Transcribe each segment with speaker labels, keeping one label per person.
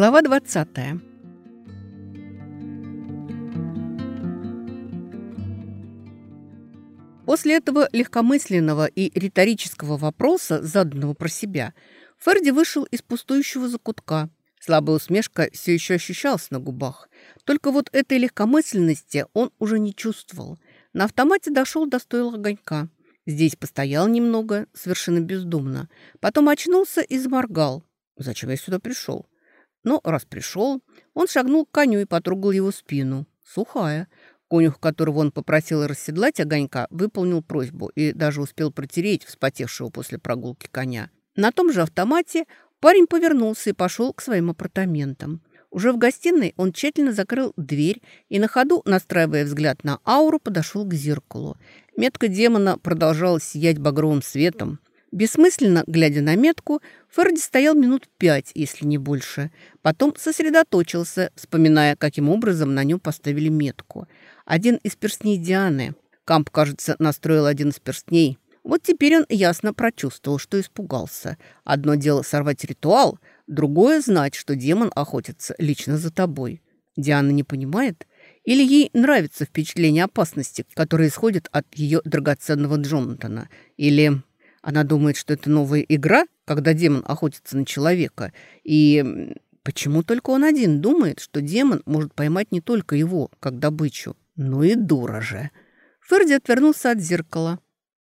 Speaker 1: Глава 20. После этого легкомысленного и риторического вопроса, заданного про себя, Ферди вышел из пустующего закутка. Слабая усмешка все еще ощущалась на губах. Только вот этой легкомысленности он уже не чувствовал. На автомате дошел до стойла огонька. Здесь постоял немного, совершенно бездумно. Потом очнулся и заморгал. Зачем я сюда пришел? Но раз пришел, он шагнул к коню и потрогал его спину. Сухая. Конюх, которого он попросил расседлать огонька, выполнил просьбу и даже успел протереть вспотевшего после прогулки коня. На том же автомате парень повернулся и пошел к своим апартаментам. Уже в гостиной он тщательно закрыл дверь и на ходу, настраивая взгляд на ауру, подошел к зеркалу. Метка демона продолжала сиять багровым светом. Бессмысленно, глядя на метку, Ферди стоял минут пять, если не больше. Потом сосредоточился, вспоминая, каким образом на нем поставили метку. Один из перстней Дианы. Камп, кажется, настроил один из перстней – вот теперь он ясно прочувствовал, что испугался. Одно дело сорвать ритуал, другое – знать, что демон охотится лично за тобой. Диана не понимает? Или ей нравится впечатление опасности, которое исходит от ее драгоценного Джонатана? Или она думает, что это новая игра, когда демон охотится на человека? И почему только он один думает, что демон может поймать не только его, как добычу? Ну и дура же. Ферди отвернулся от зеркала.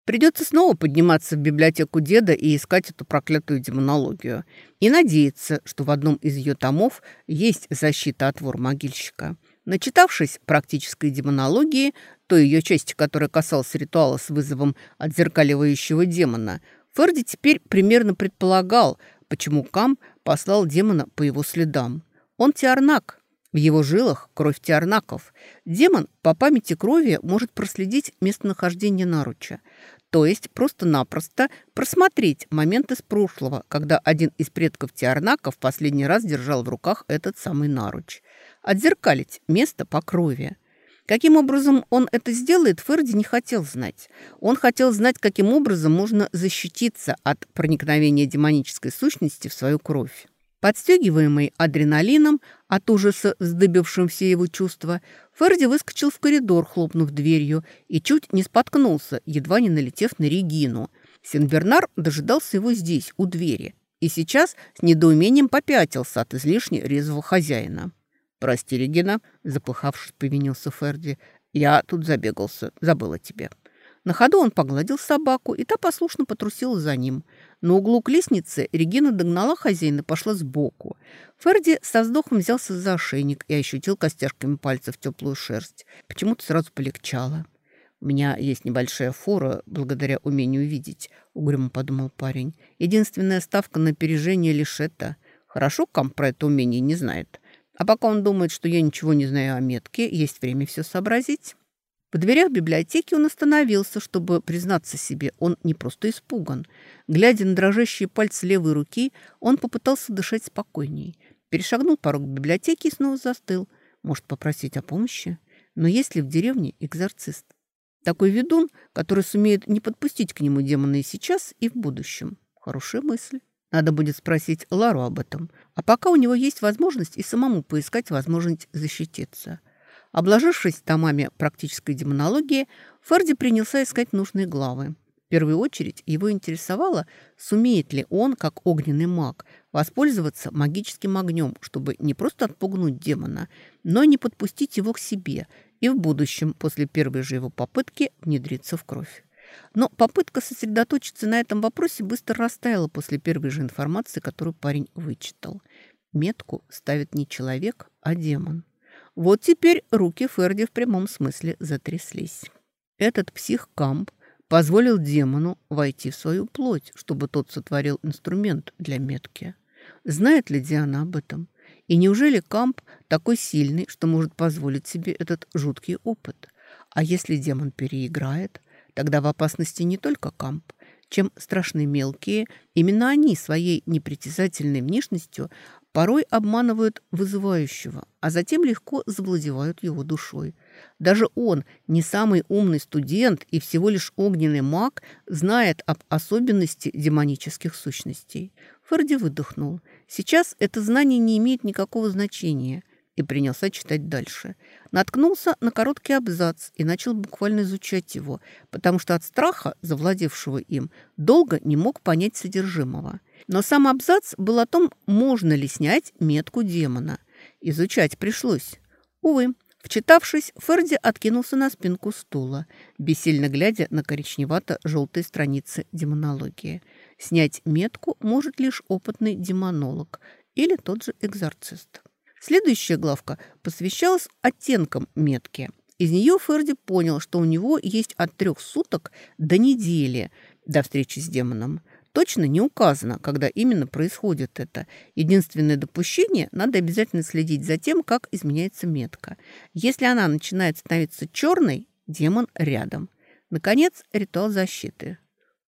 Speaker 1: Придется снова подниматься в библиотеку деда и искать эту проклятую демонологию. И надеяться, что в одном из ее томов есть защита от вор-могильщика. Начитавшись практической демонологии, той ее части, которая касалась ритуала с вызовом отзеркаливающего демона, Ферди теперь примерно предполагал, почему Кам послал демона по его следам. Он Тиарнак, в его жилах кровь тиарнаков. Демон по памяти крови может проследить местонахождение наруча. То есть просто-напросто просмотреть момент из прошлого, когда один из предков Тиарнака в последний раз держал в руках этот самый наруч. Отзеркалить место по крови. Каким образом он это сделает, Ферди не хотел знать. Он хотел знать, каким образом можно защититься от проникновения демонической сущности в свою кровь. Подстегиваемый адреналином, от ужаса вздыбившим все его чувства, Ферди выскочил в коридор, хлопнув дверью, и чуть не споткнулся, едва не налетев на Регину. Сенбернар дожидался его здесь, у двери, и сейчас с недоумением попятился от излишне резвого хозяина. «Прости, Регина», — запыхавшись, повинился Ферди, — «я тут забегался, забыла тебе». На ходу он погладил собаку, и та послушно потрусила за ним — на углу к лестнице Регина догнала хозяина и пошла сбоку. Ферди со вздохом взялся за ошейник и ощутил костяшками пальцев теплую шерсть. Почему-то сразу полегчало. «У меня есть небольшая фора, благодаря умению видеть», — угрюмо подумал парень. «Единственная ставка на опережение лишь это. Хорошо Кам про это умение не знает. А пока он думает, что я ничего не знаю о метке, есть время все сообразить». В дверях библиотеки он остановился, чтобы признаться себе, он не просто испуган. Глядя на дрожащие пальцы левой руки, он попытался дышать спокойней. Перешагнул порог библиотеки и снова застыл. Может, попросить о помощи? Но есть ли в деревне экзорцист? Такой ведун, который сумеет не подпустить к нему демона и сейчас, и в будущем. Хорошая мысль. Надо будет спросить Лару об этом. А пока у него есть возможность и самому поискать возможность защититься. Обложившись томами практической демонологии, Ферди принялся искать нужные главы. В первую очередь его интересовало, сумеет ли он, как огненный маг, воспользоваться магическим огнем, чтобы не просто отпугнуть демона, но и не подпустить его к себе и в будущем, после первой же его попытки, внедриться в кровь. Но попытка сосредоточиться на этом вопросе быстро растаяла после первой же информации, которую парень вычитал. Метку ставит не человек, а демон. Вот теперь руки Ферди в прямом смысле затряслись. Этот псих-камп позволил демону войти в свою плоть, чтобы тот сотворил инструмент для метки. Знает ли Диана об этом? И неужели Камп такой сильный, что может позволить себе этот жуткий опыт? А если демон переиграет, тогда в опасности не только Камп. Чем страшны мелкие, именно они своей непритязательной внешностью порой обманывают вызывающего, а затем легко завладевают его душой. Даже он, не самый умный студент и всего лишь огненный маг, знает об особенности демонических сущностей. Ферди выдохнул. Сейчас это знание не имеет никакого значения и принялся читать дальше. Наткнулся на короткий абзац и начал буквально изучать его, потому что от страха, завладевшего им, долго не мог понять содержимого. Но сам абзац был о том, можно ли снять метку демона. Изучать пришлось. Увы, Вчитавшись, Ферди откинулся на спинку стула, бессильно глядя на коричневато-желтые страницы демонологии. Снять метку может лишь опытный демонолог или тот же экзорцист. Следующая главка посвящалась оттенкам метки. Из нее Ферди понял, что у него есть от трех суток до недели до встречи с демоном – Точно не указано, когда именно происходит это. Единственное допущение – надо обязательно следить за тем, как изменяется метка. Если она начинает становиться черной, демон рядом. Наконец, ритуал защиты.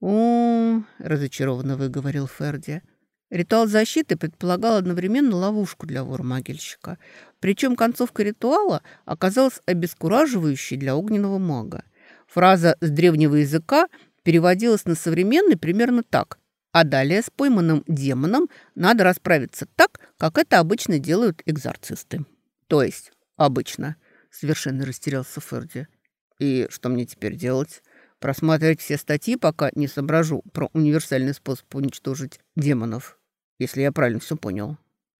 Speaker 1: «О, — разочарованно выговорил Ферди, — ритуал защиты предполагал одновременно ловушку для вора-могильщика. Причем концовка ритуала оказалась обескураживающей для огненного мага. Фраза с древнего языка переводилось на современный примерно так. А далее с пойманным демоном надо расправиться так, как это обычно делают экзорцисты. То есть обычно, совершенно растерялся Ферди. И что мне теперь делать? Просматривать все статьи, пока не соображу про универсальный способ уничтожить демонов, если я правильно все понял.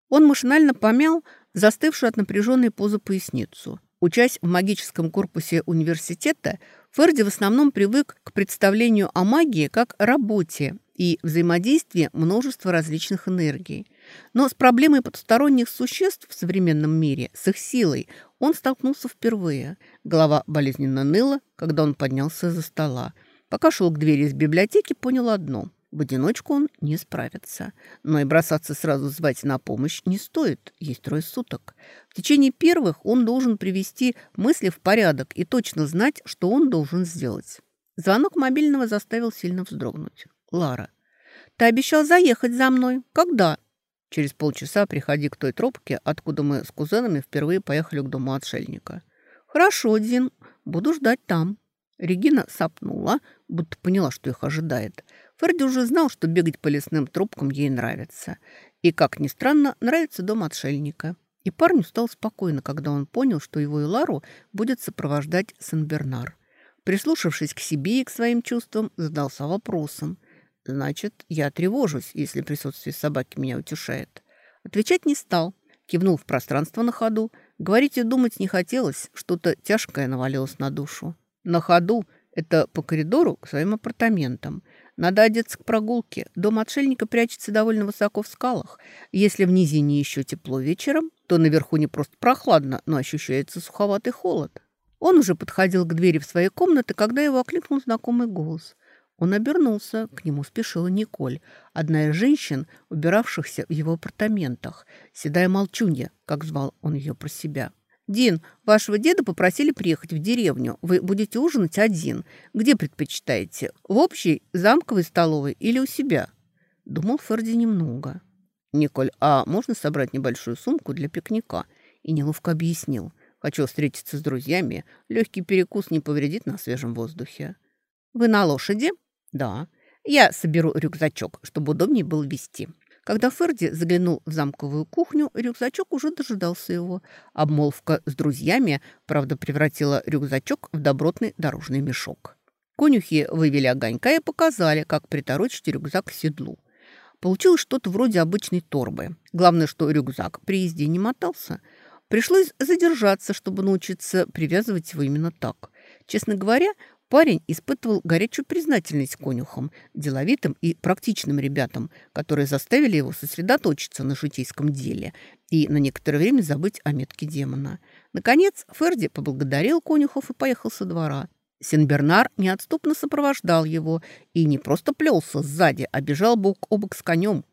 Speaker 1: Он машинально помял застывшую от напряженной позы поясницу. Учась в магическом корпусе университета, Ферди в основном привык к представлению о магии как работе и взаимодействии множества различных энергий. Но с проблемой потусторонних существ в современном мире, с их силой, он столкнулся впервые. Голова болезненно ныла, когда он поднялся за стола. Пока шел к двери из библиотеки, понял одно – в одиночку он не справится. Но и бросаться сразу звать на помощь не стоит, есть трое суток. В течение первых он должен привести мысли в порядок и точно знать, что он должен сделать. Звонок мобильного заставил сильно вздрогнуть. «Лара, ты обещал заехать за мной. Когда?» «Через полчаса приходи к той тропке, откуда мы с кузенами впервые поехали к дому отшельника». «Хорошо, Дин, буду ждать там». Регина сопнула, будто поняла, что их ожидает. Ферди уже знал, что бегать по лесным трубкам ей нравится. И, как ни странно, нравится дом отшельника. И парню стало спокойно, когда он понял, что его и Лару будет сопровождать Сен-Бернар. Прислушавшись к себе и к своим чувствам, задался вопросом. «Значит, я тревожусь, если присутствие собаки меня утешает». Отвечать не стал. Кивнул в пространство на ходу. Говорить и думать не хотелось, что-то тяжкое навалилось на душу. На ходу это по коридору к своим апартаментам. Надо одеться к прогулке. Дом отшельника прячется довольно высоко в скалах. Если в низине еще тепло вечером, то наверху не просто прохладно, но ощущается суховатый холод. Он уже подходил к двери в своей комнаты, когда его окликнул знакомый голос. Он обернулся, к нему спешила Николь, одна из женщин, убиравшихся в его апартаментах, седая молчунья, как звал он ее про себя. «Дин, вашего деда попросили приехать в деревню. Вы будете ужинать один. Где предпочитаете? В общей замковой столовой или у себя?» Думал Ферди немного. «Николь, а можно собрать небольшую сумку для пикника?» И неловко объяснил. «Хочу встретиться с друзьями. Легкий перекус не повредит на свежем воздухе». «Вы на лошади?» «Да. Я соберу рюкзачок, чтобы удобнее было вести». Когда Ферди заглянул в замковую кухню, рюкзачок уже дожидался его. Обмолвка с друзьями, правда, превратила рюкзачок в добротный дорожный мешок. Конюхи вывели огонька и показали, как приторочить рюкзак к седлу. Получилось что-то вроде обычной торбы. Главное, что рюкзак при езде не мотался. Пришлось задержаться, чтобы научиться привязывать его именно так. Честно говоря, Парень испытывал горячую признательность конюхам, деловитым и практичным ребятам, которые заставили его сосредоточиться на житейском деле и на некоторое время забыть о метке демона. Наконец, Ферди поблагодарил конюхов и поехал со двора. Сен-Бернар неотступно сопровождал его и не просто плелся сзади, а бежал бок о бок с конем.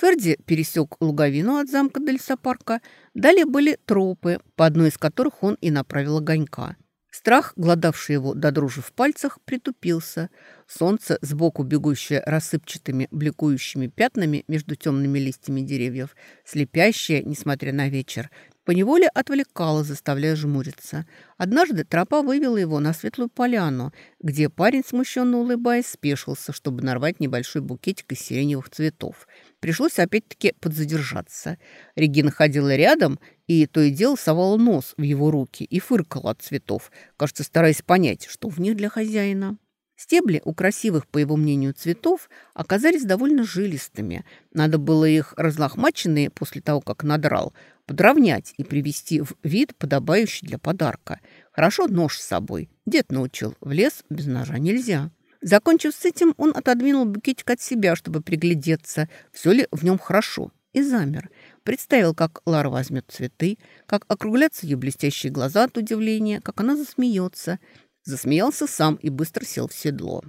Speaker 1: Ферди пересек луговину от замка до лесопарка. Далее были тропы, по одной из которых он и направил огонька. Страх, гладавший его до дрожи в пальцах, притупился. Солнце, сбоку бегущее рассыпчатыми бликующими пятнами между темными листьями деревьев, слепящее, несмотря на вечер, поневоле отвлекало, заставляя жмуриться. Однажды тропа вывела его на светлую поляну, где парень, смущенно улыбаясь, спешился, чтобы нарвать небольшой букетик из сиреневых цветов. Пришлось опять-таки подзадержаться. Регина ходила рядом и то и дело совала нос в его руки и фыркала от цветов, кажется, стараясь понять, что в них для хозяина. Стебли у красивых, по его мнению, цветов оказались довольно жилистыми. Надо было их разлохмаченные после того, как надрал, подровнять и привести в вид, подобающий для подарка. Хорошо нож с собой. Дед научил, в лес без ножа нельзя. Закончив с этим, он отодвинул букетик от себя, чтобы приглядеться, все ли в нем хорошо, и замер. Представил, как Лара возьмет цветы, как округлятся ее блестящие глаза от удивления, как она засмеется – Засмеялся сам и быстро сел в седло.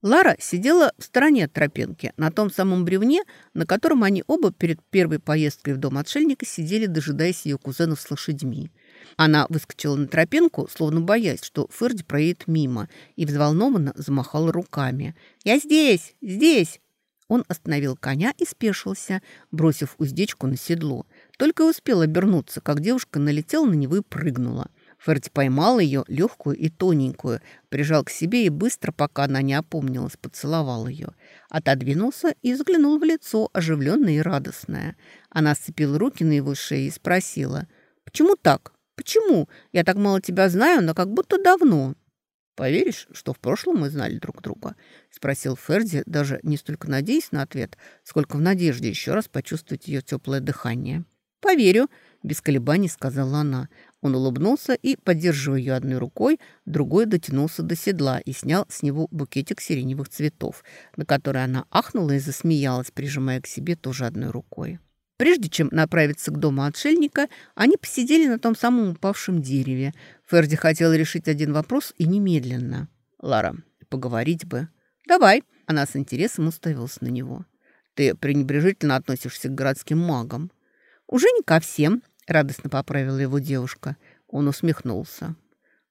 Speaker 1: Лара сидела в стороне от тропинки, на том самом бревне, на котором они оба перед первой поездкой в дом отшельника сидели, дожидаясь ее кузенов с лошадьми. Она выскочила на тропинку, словно боясь, что Ферди проедет мимо, и взволнованно замахала руками. «Я здесь! Здесь!» Он остановил коня и спешился, бросив уздечку на седло. Только успел обернуться, как девушка налетела на него и прыгнула. Ферди поймал ее, легкую и тоненькую, прижал к себе и быстро, пока она не опомнилась, поцеловал ее. Отодвинулся и взглянул в лицо, оживленное и радостное. Она сцепила руки на его шее и спросила, «Почему так? Почему? Я так мало тебя знаю, но как будто давно». «Поверишь, что в прошлом мы знали друг друга?» — спросил Ферди, даже не столько надеясь на ответ, сколько в надежде еще раз почувствовать ее теплое дыхание. «Поверю», — без колебаний сказала она. Он улыбнулся и, поддерживая ее одной рукой, другой дотянулся до седла и снял с него букетик сиреневых цветов, на который она ахнула и засмеялась, прижимая к себе тоже одной рукой. Прежде чем направиться к дому отшельника, они посидели на том самом упавшем дереве. Ферди хотел решить один вопрос и немедленно. «Лара, поговорить бы». «Давай». Она с интересом уставилась на него. «Ты пренебрежительно относишься к городским магам». «Уже не ко всем», Радостно поправила его девушка. Он усмехнулся.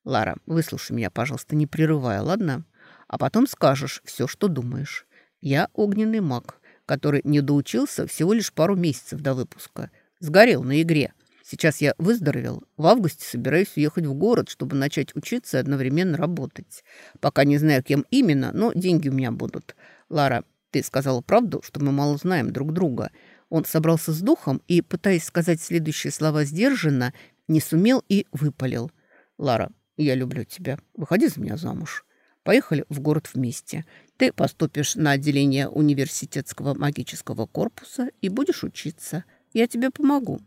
Speaker 1: «Лара, выслушай меня, пожалуйста, не прерывая, ладно? А потом скажешь все, что думаешь. Я огненный маг, который не доучился всего лишь пару месяцев до выпуска. Сгорел на игре. Сейчас я выздоровел. В августе собираюсь уехать в город, чтобы начать учиться и одновременно работать. Пока не знаю, кем именно, но деньги у меня будут. Лара, ты сказала правду, что мы мало знаем друг друга. Он собрался с духом и, пытаясь сказать следующие слова сдержанно, не сумел и выпалил. «Лара, я люблю тебя. Выходи за меня замуж. Поехали в город вместе. Ты поступишь на отделение университетского магического корпуса и будешь учиться. Я тебе помогу».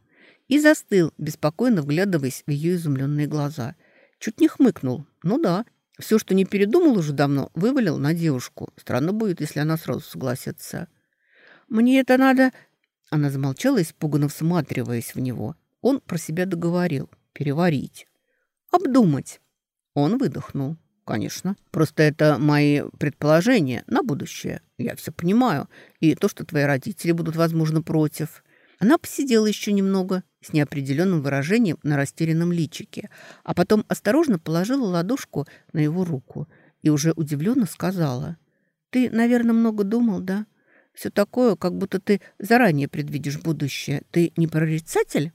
Speaker 1: И застыл, беспокойно вглядываясь в ее изумленные глаза. Чуть не хмыкнул. «Ну да, все, что не передумал уже давно, вывалил на девушку. Странно будет, если она сразу согласится». «Мне это надо...» Она замолчала, испуганно всматриваясь в него. Он про себя договорил. Переварить. Обдумать. Он выдохнул. Конечно. Просто это мои предположения на будущее. Я все понимаю. И то, что твои родители будут, возможно, против. Она посидела еще немного с неопределенным выражением на растерянном личике, а потом осторожно положила ладошку на его руку и уже удивленно сказала. «Ты, наверное, много думал, да? Все такое, как будто ты заранее предвидишь будущее. Ты не прорицатель?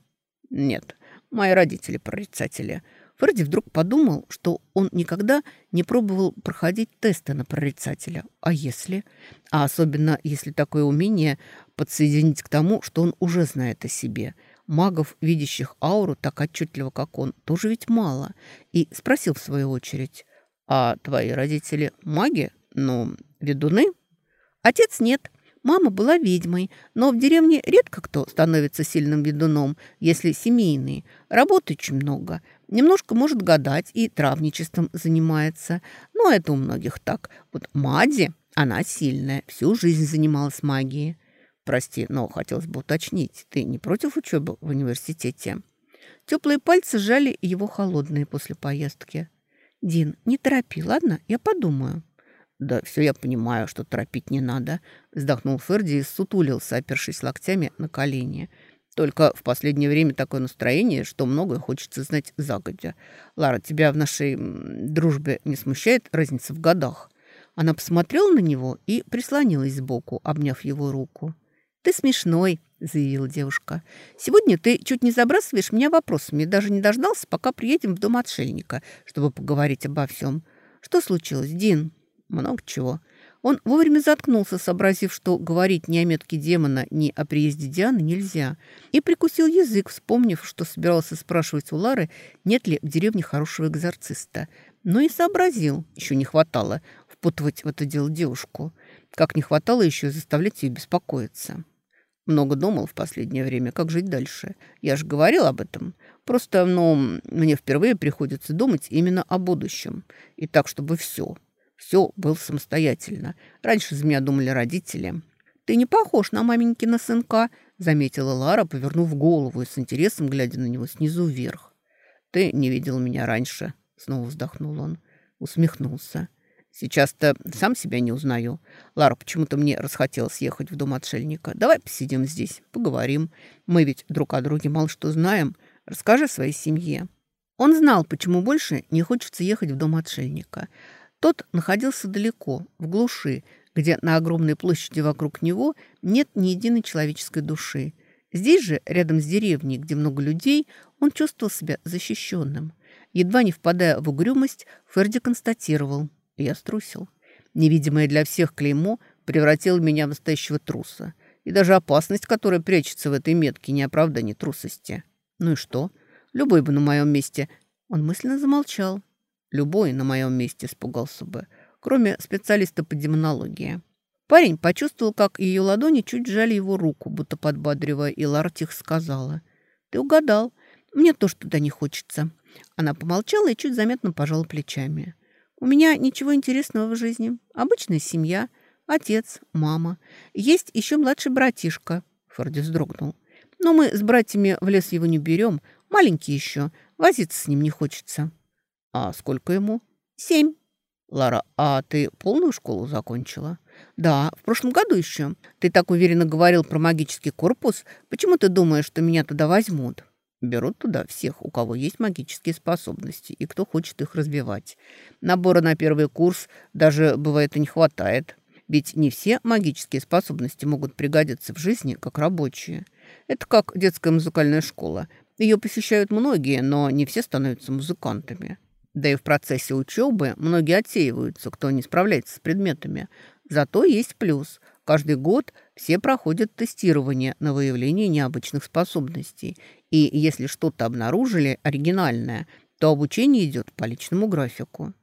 Speaker 1: Нет, мои родители прорицатели. Фредди вдруг подумал, что он никогда не пробовал проходить тесты на прорицателя. А если? А особенно, если такое умение подсоединить к тому, что он уже знает о себе. Магов, видящих ауру так отчетливо, как он, тоже ведь мало. И спросил в свою очередь, а твои родители маги? Ну, ведуны? Отец нет, Мама была ведьмой, но в деревне редко кто становится сильным ведуном, если семейный. Работы очень много. Немножко может гадать и травничеством занимается. Но это у многих так. Вот Мади, она сильная, всю жизнь занималась магией. Прости, но хотелось бы уточнить, ты не против учебы в университете? Теплые пальцы сжали его холодные после поездки. «Дин, не торопи, ладно? Я подумаю». «Да все я понимаю, что торопить не надо», — вздохнул Ферди и сутулился, опершись локтями на колени. «Только в последнее время такое настроение, что многое хочется знать загодя. Лара, тебя в нашей дружбе не смущает разница в годах?» Она посмотрела на него и прислонилась сбоку, обняв его руку. «Ты смешной», — заявила девушка. «Сегодня ты чуть не забрасываешь меня вопросами, даже не дождался, пока приедем в дом отшельника, чтобы поговорить обо всем. Что случилось, Дин?» Много чего. Он вовремя заткнулся, сообразив, что говорить ни о метке демона, ни о приезде Дианы нельзя, и прикусил язык, вспомнив, что собирался спрашивать у Лары, нет ли в деревне хорошего экзорциста. Но и сообразил, еще не хватало, впутывать в это дело девушку. Как не хватало еще заставлять ее беспокоиться. Много думал в последнее время, как жить дальше. Я же говорил об этом. Просто, ну, мне впервые приходится думать именно о будущем. И так, чтобы все, все было самостоятельно. Раньше за меня думали родители. «Ты не похож на маменькина сынка», — заметила Лара, повернув голову и с интересом глядя на него снизу вверх. «Ты не видел меня раньше», — снова вздохнул он. Усмехнулся. «Сейчас-то сам себя не узнаю. Лара, почему-то мне расхотелось ехать в дом отшельника. Давай посидим здесь, поговорим. Мы ведь друг о друге мало что знаем. Расскажи своей семье». Он знал, почему больше не хочется ехать в дом отшельника. Тот находился далеко, в глуши, где на огромной площади вокруг него нет ни единой человеческой души. Здесь же, рядом с деревней, где много людей, он чувствовал себя защищенным. Едва не впадая в угрюмость, Ферди констатировал. Я струсил. Невидимое для всех клеймо превратило меня в настоящего труса. И даже опасность, которая прячется в этой метке, не оправдание трусости. Ну и что? Любой бы на моем месте... Он мысленно замолчал. Любой на моем месте испугался бы, кроме специалиста по демонологии. Парень почувствовал, как ее ладони чуть сжали его руку, будто подбадривая, и Лара тихо сказала. «Ты угадал. Мне тоже туда не хочется». Она помолчала и чуть заметно пожала плечами. «У меня ничего интересного в жизни. Обычная семья, отец, мама. Есть еще младший братишка». Форди вздрогнул. «Но мы с братьями в лес его не берем. Маленький еще. Возиться с ним не хочется». «А сколько ему?» «Семь». «Лара, а ты полную школу закончила?» «Да, в прошлом году еще. Ты так уверенно говорил про магический корпус. Почему ты думаешь, что меня туда возьмут?» Берут туда всех, у кого есть магические способности и кто хочет их развивать. Набора на первый курс даже, бывает, и не хватает. Ведь не все магические способности могут пригодиться в жизни как рабочие. Это как детская музыкальная школа. Ее посещают многие, но не все становятся музыкантами. Да и в процессе учебы многие отсеиваются, кто не справляется с предметами. Зато есть плюс. Каждый год все проходят тестирование на выявление необычных способностей. И если что-то обнаружили оригинальное, то обучение идет по личному графику.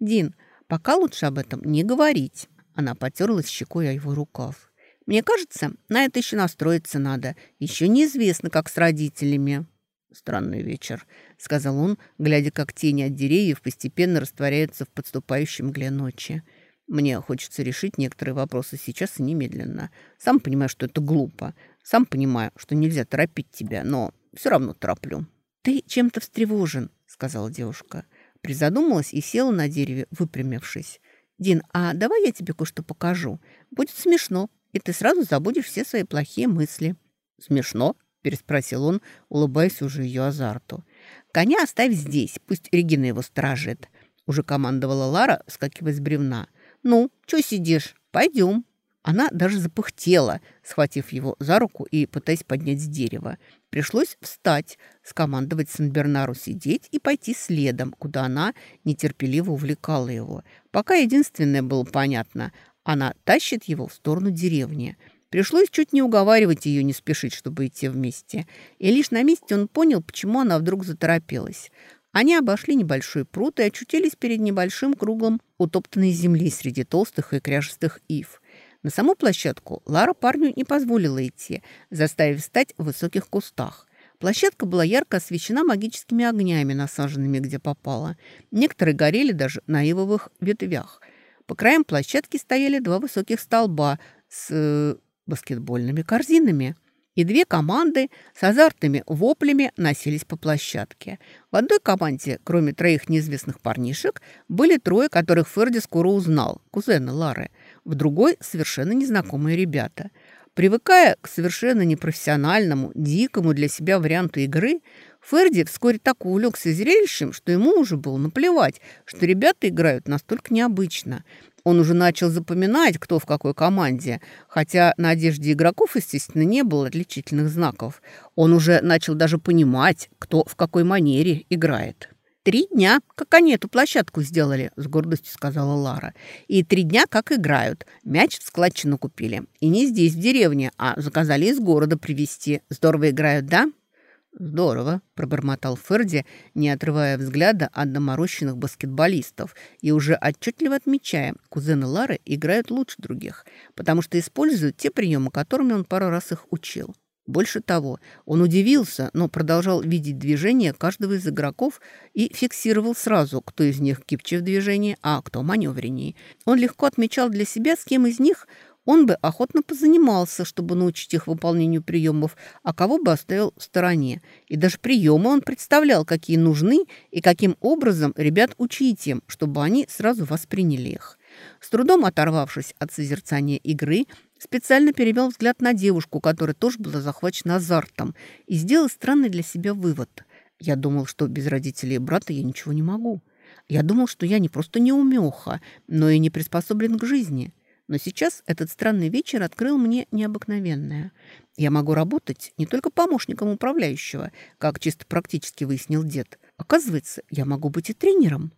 Speaker 1: «Дин, пока лучше об этом не говорить». Она потерлась щекой о его рукав. «Мне кажется, на это еще настроиться надо. Еще неизвестно, как с родителями». «Странный вечер», — сказал он, глядя, как тени от деревьев постепенно растворяются в подступающей мгле ночи. «Мне хочется решить некоторые вопросы сейчас и немедленно. Сам понимаю, что это глупо. Сам понимаю, что нельзя торопить тебя, но все равно тороплю». «Ты чем-то встревожен», — сказала девушка. Призадумалась и села на дереве, выпрямившись. «Дин, а давай я тебе кое-что покажу. Будет смешно, и ты сразу забудешь все свои плохие мысли». «Смешно?» Переспросил он, улыбаясь уже ее азарту. «Коня оставь здесь, пусть Регина его стражит», уже командовала Лара, вскакивая с бревна. «Ну, что сидишь? Пойдем». Она даже запыхтела, схватив его за руку и пытаясь поднять с дерева. Пришлось встать, скомандовать Сен-Бернару сидеть и пойти следом, куда она нетерпеливо увлекала его. Пока единственное было понятно – она тащит его в сторону деревни – Пришлось чуть не уговаривать ее не спешить, чтобы идти вместе. И лишь на месте он понял, почему она вдруг заторопилась. Они обошли небольшой пруд и очутились перед небольшим кругом утоптанной земли среди толстых и кряжестых ив. На саму площадку Лара парню не позволила идти, заставив встать в высоких кустах. Площадка была ярко освещена магическими огнями, насаженными где попало. Некоторые горели даже на ивовых ветвях. По краям площадки стояли два высоких столба с баскетбольными корзинами. И две команды с азартными воплями носились по площадке. В одной команде, кроме троих неизвестных парнишек, были трое, которых Ферди скоро узнал, кузены Лары. В другой – совершенно незнакомые ребята. Привыкая к совершенно непрофессиональному, дикому для себя варианту игры, Ферди вскоре так увлекся зрелищем, что ему уже было наплевать, что ребята играют настолько необычно – он уже начал запоминать, кто в какой команде, хотя на одежде игроков, естественно, не было отличительных знаков. Он уже начал даже понимать, кто в какой манере играет. «Три дня, как они эту площадку сделали», — с гордостью сказала Лара. «И три дня, как играют. Мяч в складчину купили. И не здесь, в деревне, а заказали из города привезти. Здорово играют, да?» «Здорово», – пробормотал Ферди, не отрывая взгляда от доморощенных баскетболистов и уже отчетливо отмечая, кузены Лары играют лучше других, потому что используют те приемы, которыми он пару раз их учил. Больше того, он удивился, но продолжал видеть движение каждого из игроков и фиксировал сразу, кто из них гибче в движении, а кто маневреннее. Он легко отмечал для себя, с кем из них он бы охотно позанимался, чтобы научить их выполнению приемов, а кого бы оставил в стороне. И даже приемы он представлял, какие нужны и каким образом ребят учить им, чтобы они сразу восприняли их. С трудом оторвавшись от созерцания игры, Специально перевел взгляд на девушку, которая тоже была захвачена азартом, и сделал странный для себя вывод. Я думал, что без родителей и брата я ничего не могу. Я думал, что я не просто неумеха, но и не приспособлен к жизни. Но сейчас этот странный вечер открыл мне необыкновенное. Я могу работать не только помощником управляющего, как чисто практически выяснил дед. Оказывается, я могу быть и тренером.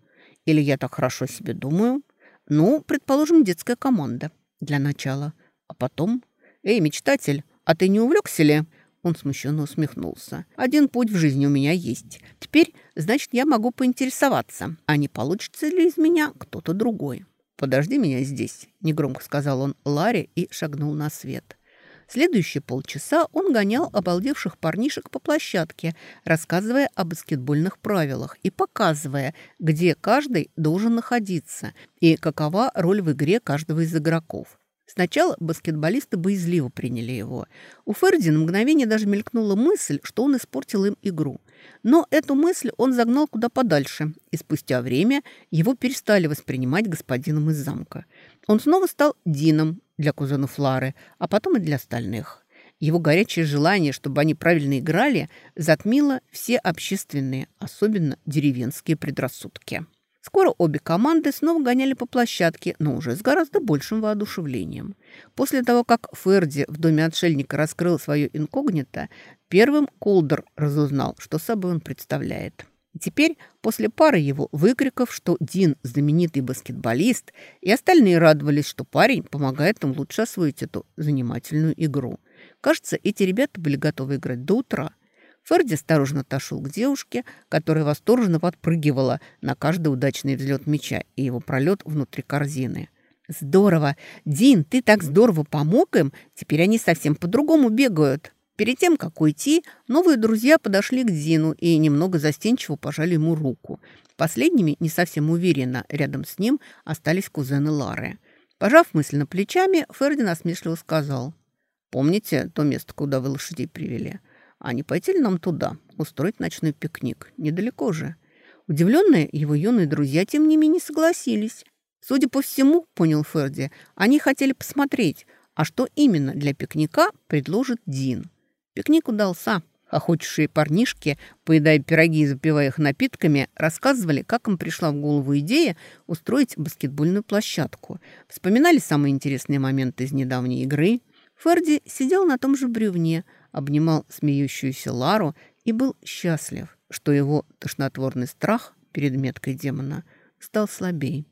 Speaker 1: Или я так хорошо себе думаю. Ну, предположим, детская команда для начала – а потом... «Эй, мечтатель, а ты не увлекся ли?» Он смущенно усмехнулся. «Один путь в жизни у меня есть. Теперь, значит, я могу поинтересоваться, а не получится ли из меня кто-то другой». «Подожди меня здесь», — негромко сказал он Ларе и шагнул на свет. Следующие полчаса он гонял обалдевших парнишек по площадке, рассказывая о баскетбольных правилах и показывая, где каждый должен находиться и какова роль в игре каждого из игроков. Сначала баскетболисты боязливо приняли его. У Ферди на мгновение даже мелькнула мысль, что он испортил им игру. Но эту мысль он загнал куда подальше, и спустя время его перестали воспринимать господином из замка. Он снова стал Дином для кузенов Лары, а потом и для остальных. Его горячее желание, чтобы они правильно играли, затмило все общественные, особенно деревенские предрассудки. Скоро обе команды снова гоняли по площадке, но уже с гораздо большим воодушевлением. После того, как Ферди в доме отшельника раскрыл свое инкогнито, первым Колдер разузнал, что собой он представляет. И теперь, после пары его выкриков, что Дин – знаменитый баскетболист, и остальные радовались, что парень помогает им лучше освоить эту занимательную игру. Кажется, эти ребята были готовы играть до утра. Ферди осторожно отошел к девушке, которая восторженно подпрыгивала на каждый удачный взлет мяча и его пролет внутри корзины. «Здорово! Дин, ты так здорово помог им! Теперь они совсем по-другому бегают!» Перед тем, как уйти, новые друзья подошли к Дину и немного застенчиво пожали ему руку. Последними, не совсем уверенно, рядом с ним остались кузены Лары. Пожав мысленно плечами, Ферди насмешливо сказал. «Помните то место, куда вы лошадей привели? А не пойти ли нам туда, устроить ночной пикник? Недалеко же. Удивленные его юные друзья, тем не менее, согласились. Судя по всему, понял Ферди, они хотели посмотреть, а что именно для пикника предложит Дин. Пикник удался. Охотившие парнишки, поедая пироги и запивая их напитками, рассказывали, как им пришла в голову идея устроить баскетбольную площадку. Вспоминали самые интересные моменты из недавней игры. Ферди сидел на том же бревне – обнимал смеющуюся Лару и был счастлив, что его тошнотворный страх перед меткой демона стал слабей.